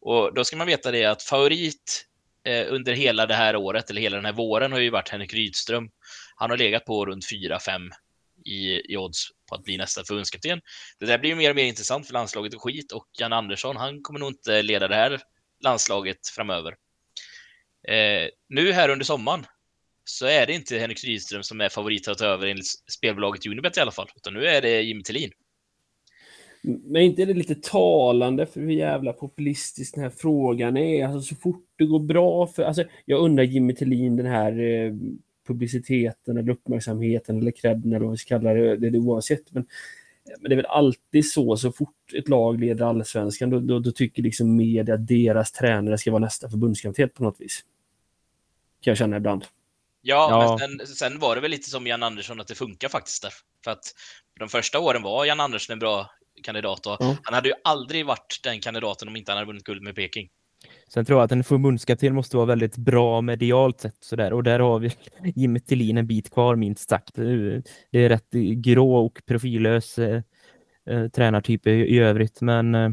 Och då ska man veta det att favorit Eh, under hela det här året eller hela den här våren har ju varit Henrik Rydström. Han har legat på runt 4-5 i, i odds på att bli nästa förbundskapten. Det där blir ju mer och mer intressant för landslaget och skit och Jan Andersson, han kommer nog inte leda det här landslaget framöver. Eh, nu här under sommaren så är det inte Henrik Rydström som är favorit att ta över enligt spelbolaget Unibet i alla fall, utan nu är det Jimmy Tillin. Men inte är det lite talande för hur jävla populistisk den här frågan är? Alltså så fort det går bra för... Alltså, jag undrar Jimmy Tillin den här eh, publiciteten eller uppmärksamheten eller credden eller vad vi ska kalla det, det är det oavsett. Men, men det är väl alltid så, så fort ett lag leder allsvenskan, då, då, då tycker liksom media att deras tränare ska vara nästa förbundskapten på något vis. Kan jag känna ibland. Ja, Ja. men sen, sen var det väl lite som Jan Andersson att det funkar faktiskt där. För att de första åren var Jan Andersson en bra kandidat och Ja. han hade ju aldrig varit den kandidaten om inte han hade vunnit guld med Peking. Sen tror jag att en förbundskapten måste vara väldigt bra medialt sett sådär. Och där har vi Jimmy Tillin en bit kvar minst sagt. Det är rätt grå och profillös eh, eh, tränartyp i, i övrigt. Men eh,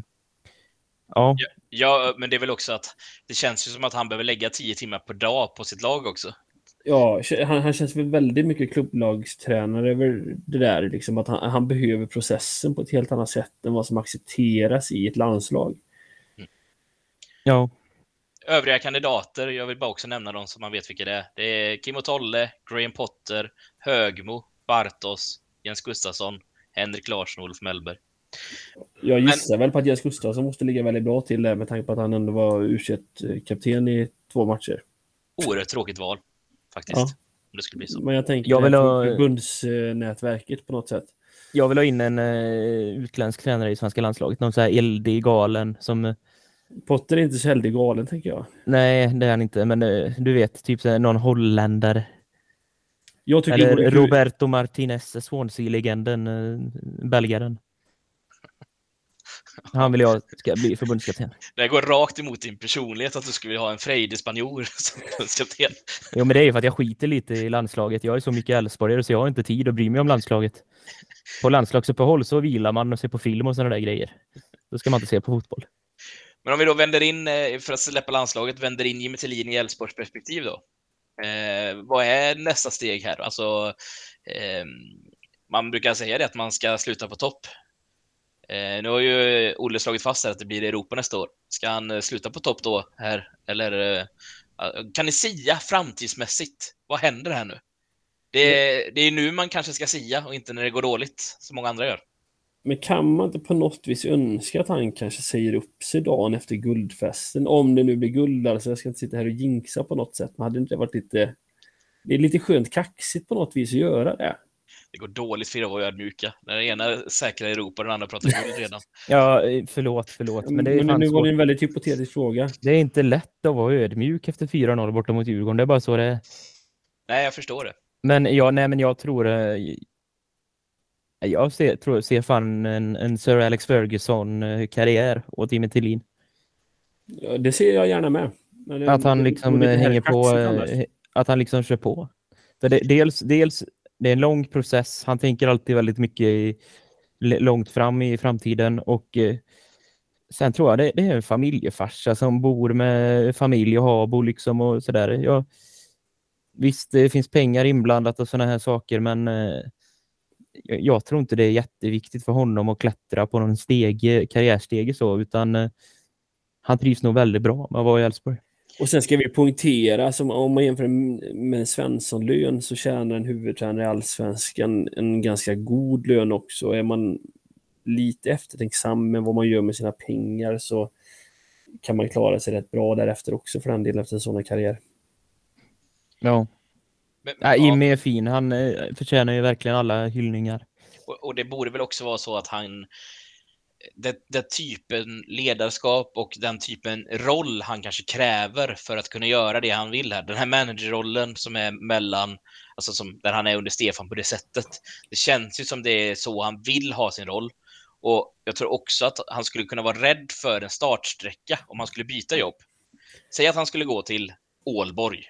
ja, Ja, men det är väl också att det känns ju som att han behöver lägga tio timmar per dag på sitt lag också. Ja, han, han känns väl väldigt mycket klubblagstränare över det där. Liksom, att han, han behöver processen på ett helt annat sätt än vad som accepteras i ett landslag. ja, Övriga kandidater, jag vill bara också nämna dem så man vet vilka det är. Det är Kim och Tolle, Graham Potter, Högmo, Bartos, Jens Gustafsson, Henrik Larsson och Olof Mellberg. Jag gissar väl på att Jens Gustafsson måste ligga väldigt bra till där med tanke på att han ändå var u kapten i två matcher. Oerhört tråkigt val, faktiskt. Ja. Om det skulle bli så. Men jag tänker Jag vill ha- förbundsnätverket på något sätt. jag vill ha in en uh, utländsk tränare i svenska landslaget. Någon så här eldig galen som eh, Potter är inte så heldig galen tänker jag. Nej, det är han inte. Men eh, du vet, typ så här, någon holländare. Jag tycker det Eller Roberto Martinez, Swansea-legenden, belgaren. Han vill jag ska bli förbundskapten. Det går rakt emot din personlighet att du skulle vilja ha en frejdig spanjor som förbundskapten. Jo, men det är ju för att jag skiter lite i landslaget. Jag är så mycket Elfsborgare så jag har inte tid att bry mig om landslaget. På landslagsuppehåll så vilar man och ser på film och sådana där grejer. Då ska man inte se på fotboll. Men om vi då vänder in, eh, för att släppa landslaget, vänder in Jimmy Tillin i Elfsborgs perspektiv då. Eh, vad är nästa steg här? Alltså, eh, man brukar säga det att man ska sluta på topp. Eh, nu har ju Olle slagit fast här att det blir Europa nästa år. Ska han eh, sluta på topp då här? Eller eh, kan ni sia framtidsmässigt? Vad händer här nu? Det, det är nu man kanske ska sia och inte när det går dåligt, som många andra gör. Men kan man inte på något vis önska att han kanske säger upp sig dagen efter guldfesten? Om det nu blir guld, alltså jag ska inte sitta här och jinxa på något sätt. Men hade inte det varit lite... Det är lite skönt kaxigt på något vis att göra det. Det går dåligt för er att vara ödmjuka. När den ena säkrar Europa och den andra pratar guld redan. Ja, eh, förlåt, förlåt. Men det är, Men nu var det en väldigt hypotetisk fråga. det är inte lätt att vara ödmjuk efter 4-0 borta mot Djurgården. Det är bara så det är. Nej, jag förstår det. Men, ja, nej, men jag tror... eh, Jag ser, tror, ser fan en, en Sir Alex Ferguson-karriär åt Jimmy Tillin. Ja, det ser jag gärna med. Men, att han liksom hänger på, eh, att han liksom kör på. Det, dels, dels, det är en lång process. Han tänker alltid väldigt mycket i, långt fram i framtiden och eh, sen tror jag det, det, är en familjefarsa som bor med familj och habo liksom och sådär. Jag, visst, det finns pengar inblandat och sådana här saker, men eh, jag tror inte det är jätteviktigt för honom att klättra på någon steg, karriärstege så, utan eh, han trivs nog väldigt bra med att vara i Elfsborg. Och sen ska vi poängtera, som om man jämför med en Svensson-lön så tjänar en huvudtränare i Allsvenskan en ganska god lön också. Är man lite eftertänksam med vad man gör med sina pengar så kan man klara sig rätt bra därefter också för den delen efter en sån karriär. Ja. Men, ja, Jimmy är fin. Han eh, förtjänar ju verkligen alla hyllningar. Och, och, det borde väl också vara så att han det, det typen ledarskap och den typen roll han kanske kräver för att kunna göra det han vill här. Den här managerrollen som är mellan, alltså som, där han är under Stefan på det sättet. Det känns ju som det är så han vill ha sin roll. Och jag tror också att han skulle kunna vara rädd för en startsträcka om han skulle byta jobb. Säg att han skulle gå till Ålborg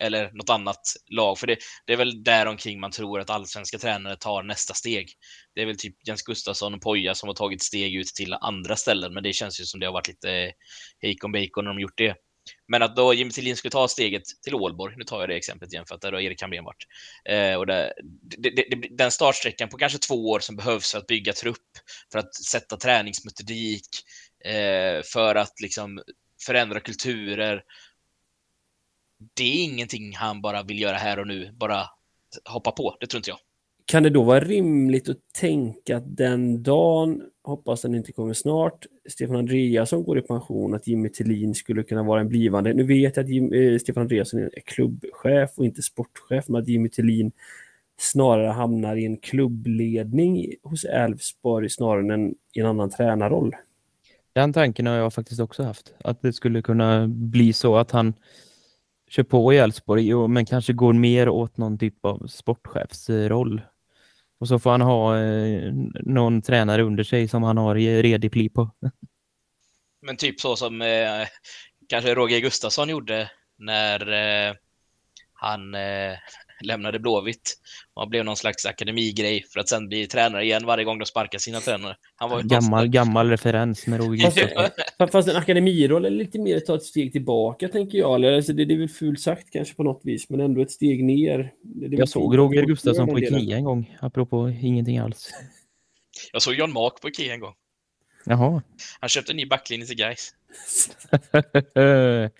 eller något annat lag. För det, det är väl däromkring man tror att allsvenska tränare tar nästa steg. Det är väl typ Jens Gustafsson och Poja som har tagit steg ut till andra ställen, men det känns ju som det har varit lite hejkon bacon när de gjort det. Men att då Jimmy Tillin skulle ta steget till Ålborg, nu tar jag det exemplet igen för att där har Erik Hamrén varit. Eh, och det, det, det, den startsträckan på kanske två år som behövs för att bygga trupp, för att sätta träningsmetodik, eh, för att liksom förändra kulturer det är ingenting han bara vill göra här och nu, bara hoppa på. Det tror inte jag. Kan det då vara rimligt att tänka att den dagen, hoppas den inte kommer snart, Stefan Andreasson går i pension, att Jimmy Tillin skulle kunna vara en blivande. Nu vet jag att Jim, eh, Stefan Andreasson är klubbchef och inte sportchef, men att Jimmy Tillin snarare hamnar i en klubbledning hos Elfsborg snarare än i en annan tränarroll. Den tanken har jag faktiskt också haft. Att det skulle kunna bli så att han kör på i Elfsborg, men kanske går mer åt någon typ av sportchefsroll. Och så får han ha eh, någon tränare under sig som han har redig pli på. Men typ så som eh, kanske Roger Gustafsson gjorde när eh, han eh, lämnade Blåvitt och blev någon slags akademigrej för att sen bli tränare igen varje gång de sparkar sina tränare. Han var gammal, gammal referens med Roger Gustafsson. Fast en akademiroll är lite mer att ta ett steg tillbaka, tänker jag. Eller, alltså, det, det är väl fult sagt kanske på något vis, men ändå ett steg ner. jag såg Roger Gustafsson på Ikea en gång, apropå ingenting alls. Jag såg John Mark på Ikea en gång. Jaha. Han köpte en ny backlinje till Gais.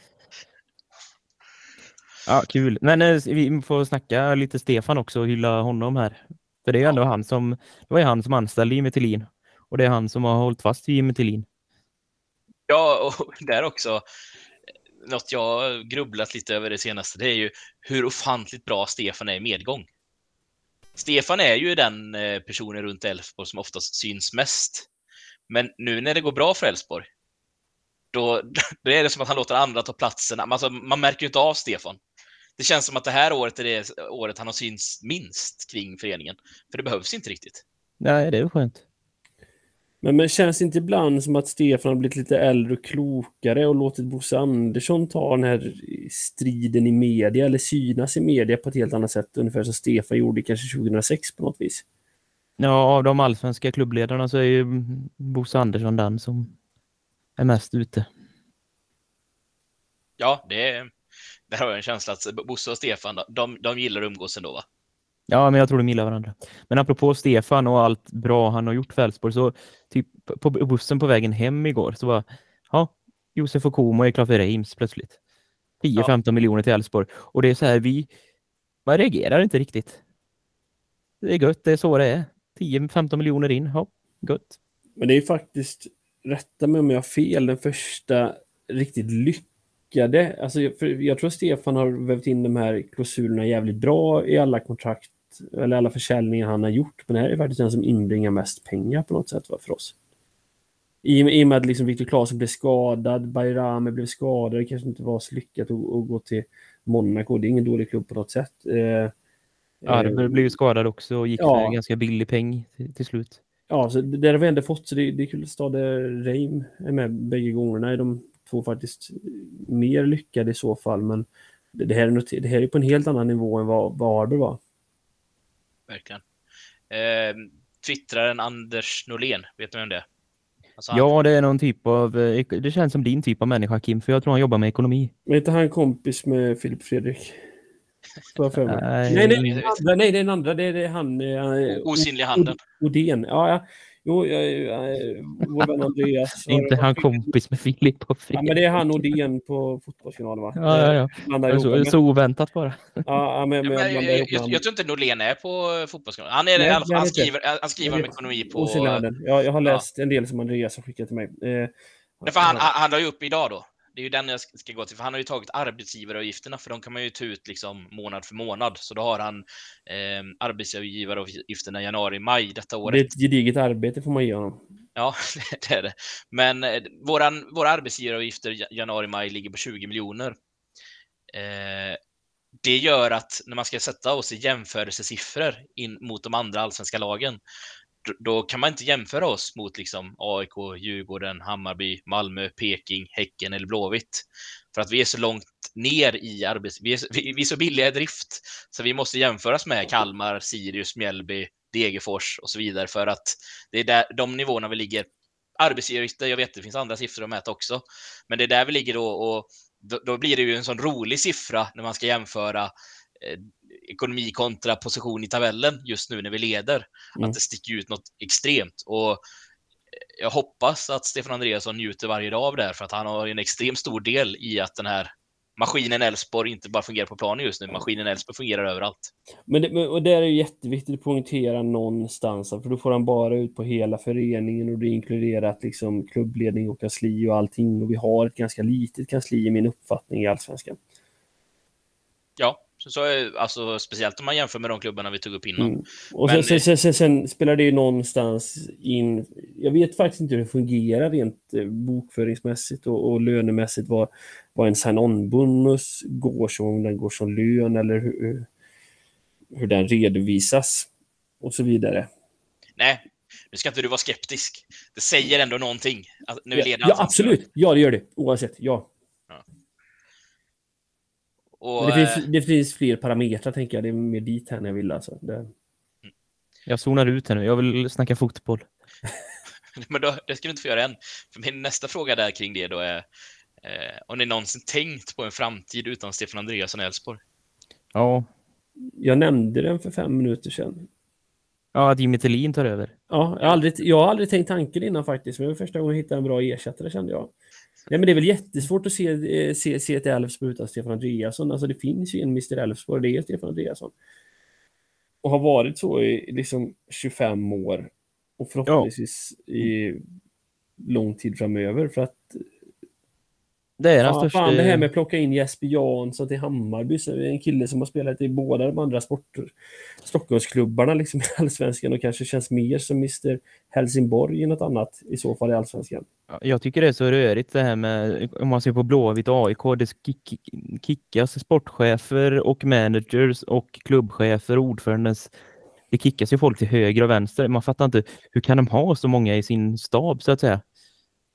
Ja, kul. Men eh, vi får snacka lite Stefan också och hylla honom här. För det är ju ändå han som, det var ju han som anställde Jimmy Tillin. Och det är han som har hållit fast vid Jimmy Tillin. Ja, och där också. Något jag grubblat lite över det senaste, det är ju hur ofantligt bra Stefan är i medgång. Stefan är ju den eh, personen runt Elfsborg som oftast syns mest. Men nu när det går bra för Elfsborg, då, då är det som att han låter andra ta platsen. Alltså, man märker ju inte av Stefan det känns som att det här året är det året han har synts minst kring föreningen. För det behövs inte riktigt. Nej, det är skönt. Men, men känns det inte ibland som att Stefan har blivit lite äldre och klokare och låtit Bosse Andersson ta den här striden i media eller synas i media på ett helt annat sätt, ungefär som Stefan gjorde kanske 2006 på något vis? Ja, av de allsvenska klubbledarna så är ju Bosse Andersson den som är mest ute. Ja, det är, där har jag en känsla att Bosse och Stefan, de, de gillar att umgås ändå va? Ja, men jag tror de gillar varandra. Men apropå Stefan och allt bra han har gjort för Elfsborg, så typ på bussen på vägen hem igår så var ja, Josef och Komo är klar för Reims plötsligt. 10-15 ja. miljoner till Elfsborg. Och det är så här, vi man reagerar inte riktigt. Det är gött, det är så det är. 10-15 miljoner in, ja, gött. Men det är faktiskt, rätta mig om jag har fel, den första riktigt lyckade lyckade. Alltså, jag tror Stefan har vävt in de här klausulerna jävligt bra i alla kontrakt eller alla försäljningar han har gjort. Men det här är faktiskt den som inbringar mest pengar på något sätt för oss. I, I och med att liksom Viktor Claesson blev skadad, Bayrami blev skadad, det kanske inte var så lyckat att, att gå till Monaco. Det är ingen dålig klubb på något sätt. Eh, Arber blev ju skadad också och gick Ja. för ganska billig peng till, till slut. Ja, så det det har vi ändå fått, så det, det är kul att Stade Reim är med bägge gångerna. Är de två faktiskt mer lyckade i så fall, men det, det, här, är något, det här är på en helt annan nivå än vad, vad Arber var. Verkligen. Eh, twittraren Anders Norlén, vet du vem det är? Alltså han- Ja, det är någon typ av... eh, Det känns som din typ av människa, Kim, för jag tror han jobbar med ekonomi. Men är inte han kompis med Filip Fredrik? Nej. Nej, nej, nej, det är den andra. Det är, det är han. eh, Osynliga handen. Odén. Ja, ja. Jo, jag, jag, vår vän Andreas. Inte han kompis med Filip och Ja, Fredrik? men det är han Odén på Fotbollskanalen, va? Ja, ja, ja. Blandar Så, så oväntat bara. Ja, ja, men, Ja, men, jag jag, jag, jag, tror inte Norlén är på fotbollskanalen. Han, är, Nej, han, inte. skriver, han skriver om ekonomi på... Ja, jag har Ja. läst en del som Andreas har skickat till mig. Eh, Nej, för han, han, han la ju upp idag då. Det är ju den jag ska gå till, för han har ju tagit arbetsgivaravgifterna, för de kan man ju ta ut liksom månad för månad. Så då har han eh, arbetsgivaravgifterna januari-maj detta det året. är ett gediget arbete får man ge honom. Ja, det är det. Men eh, våran, våra arbetsgivaravgifter ja- januari-maj ligger på 20 miljoner. Eh, det gör att när man ska sätta oss i jämförelsesiffror in mot de andra allsvenska lagen, då, kan man inte jämföra oss mot liksom AIK, Djurgården, Hammarby, Malmö, Peking, Häcken eller Blåvitt. För att vi är så långt ner i arbets... Vi är, så- vi, vi är så billiga i drift, så vi måste jämföras med Kalmar, Sirius, Mjällby, Degerfors och så vidare för att det är där, de nivåerna vi ligger. Arbetsgivaravgifter, jag vet det finns andra siffror att mäta också, men det är där vi ligger då och då, då blir det ju en sån rolig siffra när man ska jämföra eh, ekonomi kontra position i tabellen just nu när vi leder. Mm. Att det sticker ut något extremt. Och eh, jag hoppas att Stefan Andreasson njuter varje dag av det här, för att han har en extremt stor del i att den här maskinen Elfsborg inte bara fungerar på planen just nu, maskinen Elfsborg fungerar överallt. Men det, och det är ju jätteviktigt att poängtera någonstans, för då får han bara ut på hela föreningen och det inkluderat liksom klubbledning och kansli och allting. Och vi har ett ganska litet kansli i min uppfattning i Allsvenskan. Ja, så, alltså, speciellt om man jämför med de klubbarna vi tog upp innan. Mm. Och Men- sen, sen, sen, sen spelar det ju någonstans in... Jag vet faktiskt inte hur det fungerar rent eh, bokföringsmässigt och, och lönemässigt vad, vad en sign-on-bonus går som, om den går som lön eller hur, hur den redovisas och så vidare. Nej, nu ska inte du vara skeptisk. Det säger ändå någonting. När vi Ja, leder ja, absolut. Ja, det gör det. Oavsett. Ja. Och, det, eh, finns, det finns fler parametrar, tänker jag. Det är mer dit här jag vill. Alltså. Det, Jag zonar ut här nu. Jag vill snacka fotboll. Men då, det ska du inte få göra än. För min nästa fråga där kring det då är eh, om ni någonsin tänkt på en framtid utan Stefan Andreasson i Elfsborg? Ja, jag nämnde den för fem minuter sedan. ja att Jimmy Tillin tar över. Ja, jag, har aldrig, jag har aldrig tänkt tanken innan faktiskt, men det var första gången jag hittade en bra ersättare kände jag. Nej, men det är väl jättesvårt att se, eh, se, se ett Elfsborg utan Stefan Andreasson. Alltså det finns ju en Mr Elfsborg, det är Stefan Andreasson. Och har varit så i liksom 25 år och förhoppningsvis i lång tid framöver. För att Det är den fan, största... fan, det här med att plocka in Jesper Jansson till Hammarby, så är det en kille som har spelat i båda de andra sporter, Stockholmsklubbarna liksom i Allsvenskan och kanske känns mer som Mr Helsingborg i något annat i så fall i Allsvenskan. Ja, Jag tycker det är så rörigt det här med, om man ser på Blåvitt och AIK, det kick, kickas sportchefer och managers och klubbchefer och ordförandes. Det kickas ju folk till höger och vänster. Man fattar inte, hur kan de ha så många i sin stab så att säga?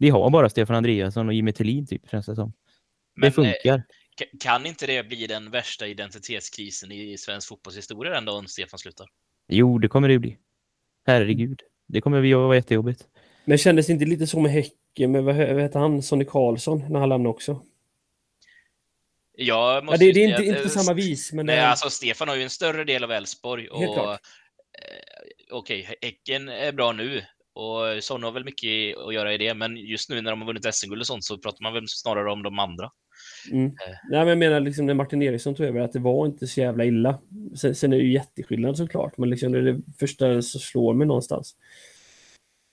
Vi har bara Stefan Andreasson och Jimmy Tillin typ, känns det som. Det Men, eh, funkar. ka- Kan inte det bli den värsta identitetskrisen i svensk fotbollshistoria den dagen Stefan slutar? Jo, det kommer det bli. Herregud. Det kommer vi att vara jättejobbigt. Men kändes det inte lite så med Häcken, med vad, vad hette han, Sonny Karlsson, när han lämnade också? Jag Ja, måste det, det är inte, att, inte på eh, samma vis, men det, Nej, alltså Stefan har ju en större del av Elfsborg och eh, okej, Häcken är bra nu och Son har väl mycket att göra i det, men just nu när de har vunnit SM-guld och sånt så pratar man väl snarare om de andra. Mm. Eh. Nej, men jag menar liksom när Martin Eriksson tog över att det var inte så jävla illa. Sen, sen är det ju jätteskillnad såklart, men liksom det är det första som slår mig någonstans.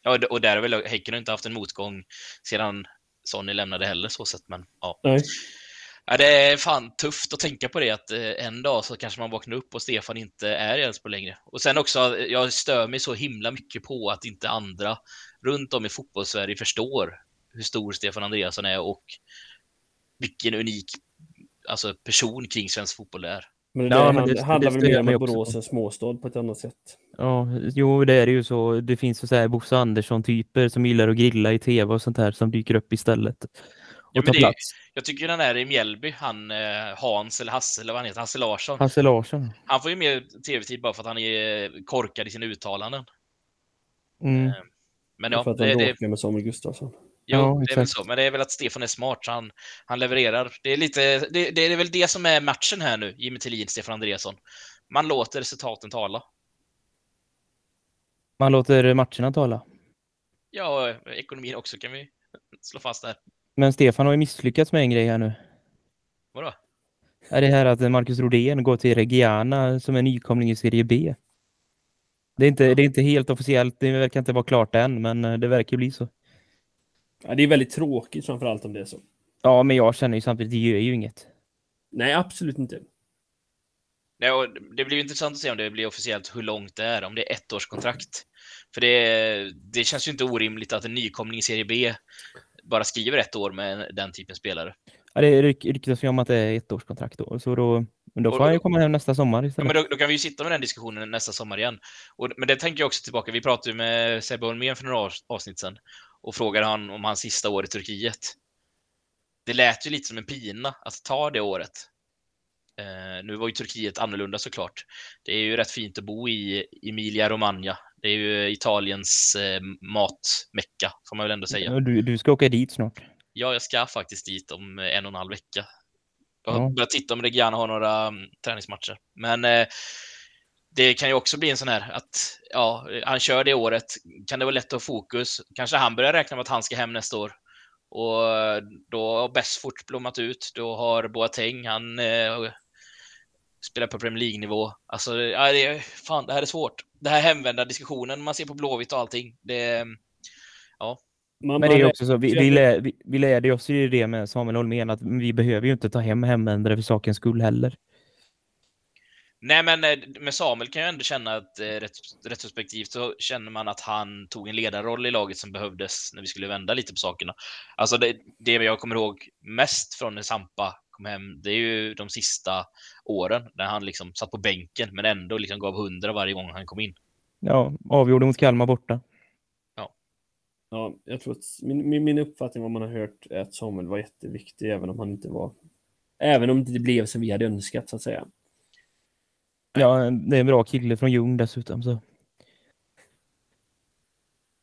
Ja, och där har väl Häcken inte haft en motgång sedan Sonny lämnade heller så sett, men ja. Nej. Ja. Det är fan tufft att tänka på det att eh, en dag så kanske man vaknar upp och Stefan inte är i Elfsborg längre. Och sen också, eh, jag stör mig så himla mycket på att inte andra runt om i fotbollssverige förstår hur stor Stefan Andreasson är och vilken unik alltså, person kring svensk fotboll det är. Men det, Ja, men det- handlar det väl mer om Borås en småstad på ett annat sätt. Ja, jo det är det ju så. Det finns så här Bosse Andersson-typer som gillar att grilla i tv och sånt här som dyker upp istället. Och Ja, men tar det- plats. Jag tycker den där i Mjällby, han eh, Hans eller Hasse eller vad han heter, Hasse Larsson. Hasse Larsson. Han får ju mer tv-tid bara för att han är korkad i sina uttalanden. Mm. Eh, Men ja, för att det, han det, bråkar med Samuel Gustafsson. jo, Ja, det är väl så. Men det är väl att Stefan är smart, så han, han levererar. Det är, lite, det, det är väl det som är matchen här nu, Jimmy Tillin, Stefan Andreasson. Man låter resultaten tala. Man låter matcherna tala. Ja, ekonomin också kan vi slå fast där. Men Stefan har ju misslyckats med en grej här nu. Vadå? Är det här att Marcus Rodén går till Regiana som är nykomling i Serie B. Det är, inte, det är inte helt officiellt, det verkar inte vara klart än, men eh, det verkar bli så. Ja, det är väldigt tråkigt framförallt om det är så. Ja, men jag känner ju samtidigt, det gör ju inget. Nej, absolut inte. Nej, och det blir ju intressant att se om det blir officiellt hur långt det är, om det är ett års kontrakt. För det, det känns ju inte orimligt att en nykomling i Serie B bara skriver ett år med den typen spelare. Ja, det ryk, ryktas ju om att det är ett årskontrakt då, så då, men då Och- får han ju komma hem nästa sommar Ja, men då, då kan vi ju sitta med den diskussionen nästa sommar igen. Och, men det tänker jag också tillbaka. Vi pratade ju med Sebbe Holmén för några avs- avsnitt sedan och frågade han om hans sista år i Turkiet. Det lät ju lite som en pina att ta det året. Eh, nu var ju Turkiet annorlunda såklart. Det är ju rätt fint att bo i Emilia Romagna. Det är ju Italiens eh, matmecka, får man väl ändå säga. Du, du ska åka dit snart. Ja, jag ska faktiskt dit om en och en halv vecka. Jag har Ja. börjat titta om Reggiana har några mm, träningsmatcher. Men eh, det kan ju också bli en sån här att ja, han kör det året. Kan det vara lätt att ha fokus? Kanske han börjar räkna med att han ska hem nästa år. Och eh, då har Bessfort blommat ut. Då har Boateng, han eh, spelar på Premier League-nivå. Alltså, ja, det, är- fan, det här är svårt. Det här hemvända diskussionen, man ser på Blåvitt och allting. Det, Man, Men det är också så, vi, vi, lär, vi, vi lärde oss ju det med Samuel Holmén, att vi behöver ju inte ta hem hemvändare för sakens skull heller. Nej, men eh, med Samuel kan jag ändå känna att eh, ret- retrospektivt så känner man att han tog en ledarroll i laget som behövdes när vi skulle vända lite på sakerna. Alltså det, det jag kommer ihåg mest från när Sampa kom hem, det är ju de sista åren när han liksom satt på bänken men ändå liksom gav hundra varje gång han kom in. Ja, avgjorde mot Kalmar borta. Ja, jag tror att min, min, min uppfattning vad man har hört är att Samuel var jätteviktig även om han inte var Även om det blev som vi hade önskat så att säga. Ja, det är en bra kille från Ljung dessutom. Så.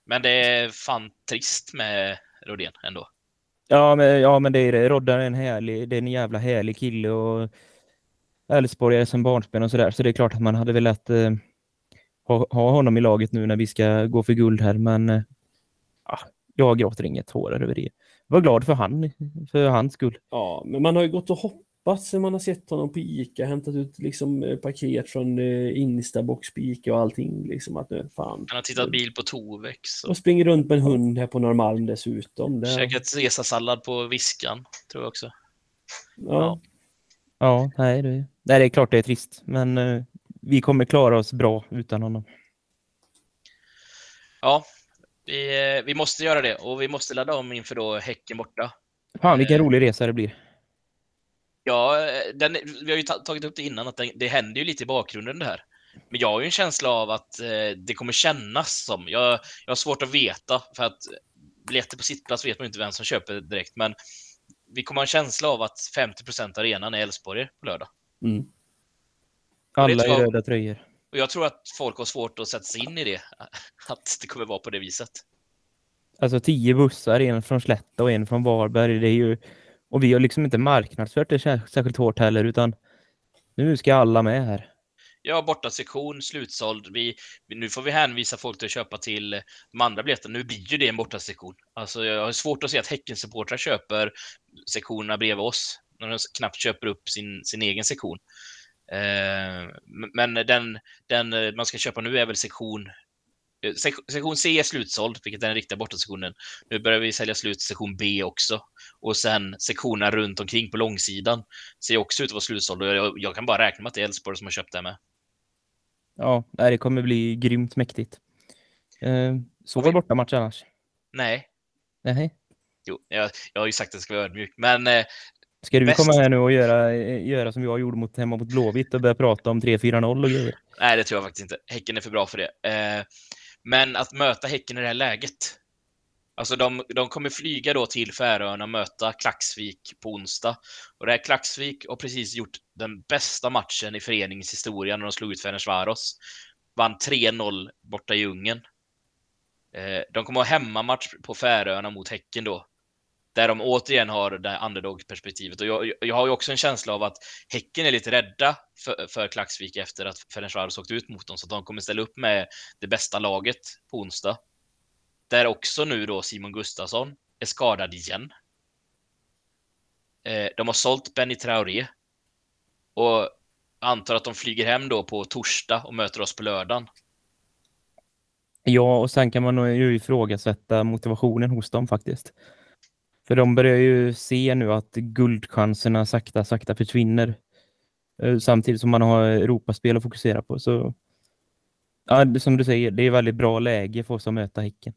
Men det är fan trist med Rodén ändå. Ja, men, ja, men det är det. Roddan är en härlig, det är en jävla härlig kille och Elfsborgare som barnsben och sådär. Så det är klart att man hade velat eh, ha, ha honom i laget nu när vi ska gå för guld här. Men eh, ah, jag gråter inget tårar över det. Jag var glad för han, för hans skull. Ja, men man har ju gått och hoppats när man har sett honom på Ica, hämtat ut liksom eh, paket från eh, Instabox på Ica och allting. Liksom att nu, fan. Han har tittat bil på Tovex och Och springer runt med en hund här på Norrmalm dessutom. Käkat caesarsallad på Viskan, tror jag också. ja. Ja, nej, det, nej, det är klart det är trist. Men eh, vi kommer klara oss bra utan honom. Ja, vi, vi måste göra det och vi måste ladda om inför då Häcken borta. Fan vilken rolig resa det blir. Ja, den, vi har ju ta- tagit upp det innan att det, det händer ju lite i bakgrunden det här. Men jag har ju en känsla av att eh, det kommer kännas som, jag, jag har svårt att veta för att biljetter på sittplats vet man inte vem som köper direkt, men vi kommer ha en känsla av att 50% av arenan är Elfsborg på lördag. Mm. Alla i röda tröjor. Och jag tror att folk har svårt att sätta sig in i det, att det kommer vara på det viset. Alltså tio bussar, en från Slätta och en från Varberg. Det är ju... Och vi har liksom inte marknadsfört det särskilt hårt heller, utan nu ska alla med här. Ja, bortasektion, slutsåld. Vi, nu får vi hänvisa folk till att köpa till de andra biljetterna. Nu blir ju det en bortasektion. Alltså, jag har svårt att se att Häckensupportrar köper sektionerna bredvid oss. När de knappt köper upp sin, sin egen sektion. Eh, men den, den man ska köpa nu är väl sektion Sektion C är slutsåld, vilket är den riktiga bortasektionen. Nu börjar vi sälja slut sektion B också. Och sen sektionerna runt omkring på långsidan ser också ut att vara slutsåld. Jag, jag kan bara räkna med att det är Elfsborg som har köpt det med. Ja, det kommer bli grymt mäktigt. Eh, så var vi- borta match annars. Nej, Nej. Jo, jag, jag har ju sagt att jag ska vara ödmjuk, men eh, Ska du Bäst. komma här nu och göra, göra som jag gjorde mot, hemma mot Blåvitt och börja prata om 3-4-0 och grejer? Nej, det tror jag faktiskt inte. Häcken är för bra för det. Eh, men att möta Häcken i det här läget. Alltså de, de kommer flyga då till Färöarna och möta Klaxvik på onsdag. Och det här Klaxvik har precis gjort den bästa matchen i föreningens historia när de slog ut Fenersvaros. Vann 3-0 borta i Ungern. Eh, de kommer ha hemmamatch på Färöarna mot Häcken då. Där de återigen har det här underdog-perspektivet. Och jag, jag har ju också en känsla av att Häcken är lite rädda för, för Klaxvik efter att Ferencvaros åkt ut mot dem. Så att de kommer ställa upp med det bästa laget på onsdag. Där också nu då Simon Gustafsson är skadad igen. Eh, de har sålt Benny Traoré. Och antar att de flyger hem då på torsdag och möter oss på lördagen. Ja, och sen kan man nog ju ifrågasätta motivationen hos dem faktiskt. För de börjar ju se nu att guldchanserna sakta, sakta försvinner. Eh, Samtidigt som man har Europaspel att fokusera på. Så ja, som du säger, det är väldigt bra läge för oss att möta Häcken.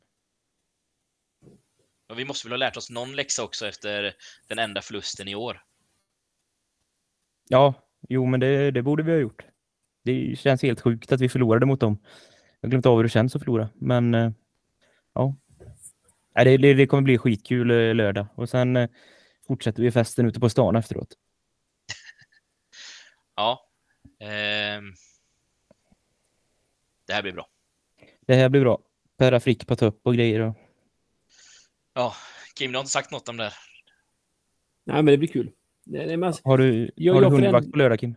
Och vi måste väl ha lärt oss någon läxa också efter den enda förlusten i år. Ja, jo, men det, det borde vi ha gjort. Det känns helt sjukt att vi förlorade mot dem. Jag har glömt av hur det känns att förlora, men eh, ja. Nej, Det, det, det kommer bli skitkul eh, lördag och sen eh, fortsätter vi festen ute på stan efteråt. Ja. Ehm. Det här blir bra. Det här blir bra. Perra Frick på topp och grejer. Och... Ja, Kim, du har inte sagt något om det här. Nej, men det blir kul. Nej, men alltså, Har du, Jo, har du jag hundvakt en- på lördag Kim?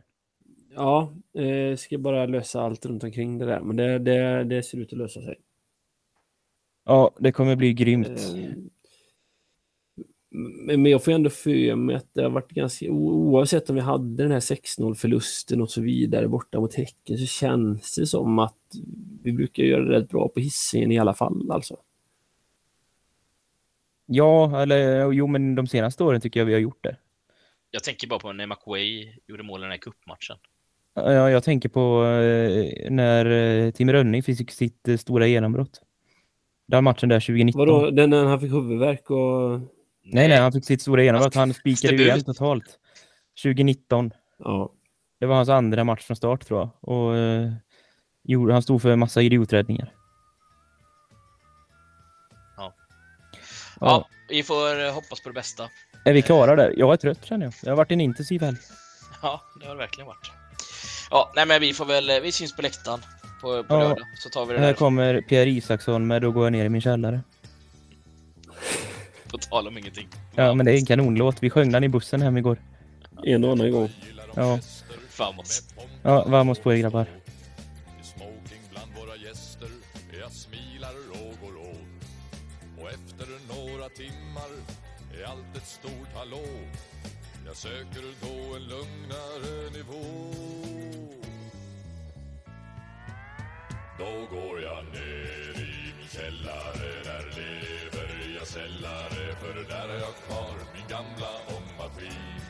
ja, eh, ska bara lösa allt runt omkring det där. Men det, det, det ser ut att lösa sig. Ja, det kommer bli grymt. Eh, Men jag får ändå för mig att det har varit ganska, oavsett om vi hade den här 6-0 förlusten och så vidare borta mot Häcken så känns det som att vi brukar göra det rätt bra på Hisingen i alla fall alltså. Ja, eller jo, men de senaste åren tycker jag vi har gjort det. Jag tänker bara på när McWay gjorde mål i den här cupmatchen. Ja, jag tänker på eh, när eh, Tim Rönning fick sitt stora genombrott. Den matchen där 2019. Vadå, den när han fick huvudvärk och... Nej, nej, han fick sitt stora genombrott. Han spikade ju igen totalt. 2019. Ja. Det var hans andra match från start tror jag. Och eh, gjorde, han stod för en massa idioträddningar. Ja. Ja. Ja, vi får eh, hoppas på det bästa. Är vi klara där? Jag är trött känner jag. Det har varit en intensiv helg. Ja, det har det verkligen varit. Ja, nej men vi får väl, vi syns på läktaren på, på Ja. lördag. Så tar vi det Här där kommer Pierre Isaksson med Då går jag ner i min källare. på tal om ingenting. Ja, men det är en kanonlåt. Vi sjöng den i bussen hem igår. En och annan gång. Ja, Famos. ja vamos på er grabbar. I smoking bland våra gäster Jag smilar och går åt Och efter några timmar Är allt ett stort hallå Jag söker då en lugnare nivå Då går jag ner i min källare. Där lever jag sällare För där har jag kvar min gamla ångmaskin.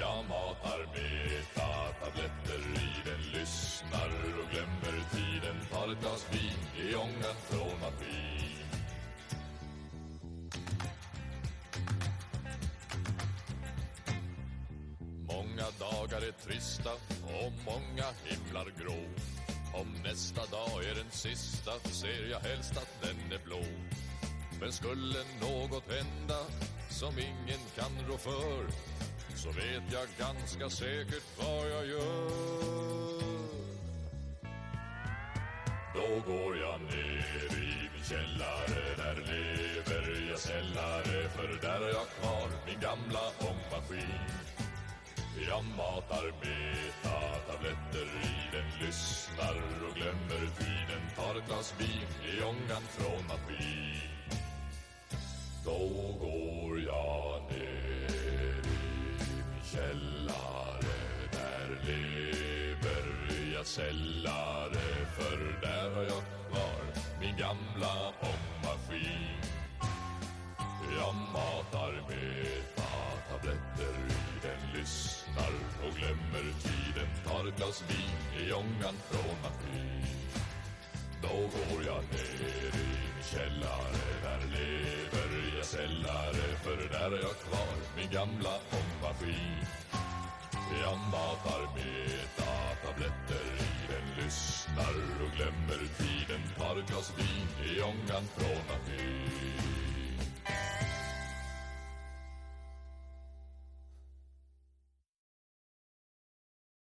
Jag matar beta-tabletter i den, lyssnar och glömmer tiden. Tar ett glas vin i ångan från maskin. Många dagar är trista och många himlar grå. Om nästa dag är den sista ser jag helst att den är blå Men skulle något hända som ingen kan rå för så vet jag ganska säkert vad jag gör. Då går jag ner i min källare, där lever jag sällare, för där har jag kvar min gamla ångmaskin. Jag matar beta-tabletter lyssnar och glömmer tiden, tar ett glas vin i ångan från maskin. Då går jag ner i min källare. Där lever jag sällare. För där har jag kvar min gamla ångmaskin. Jag matar med tabletter i den Lyssnar och glömmer tiden. Tar ett glas vin i ångan från maskin. Då går jag ner i min källare. Där lever jag sällare, för där är jag kvar Min gamla ångmaskin. Jag matar metatabletter i den Lyssnar och glömmer tiden. Tar ett glas vin i ångan från maskin.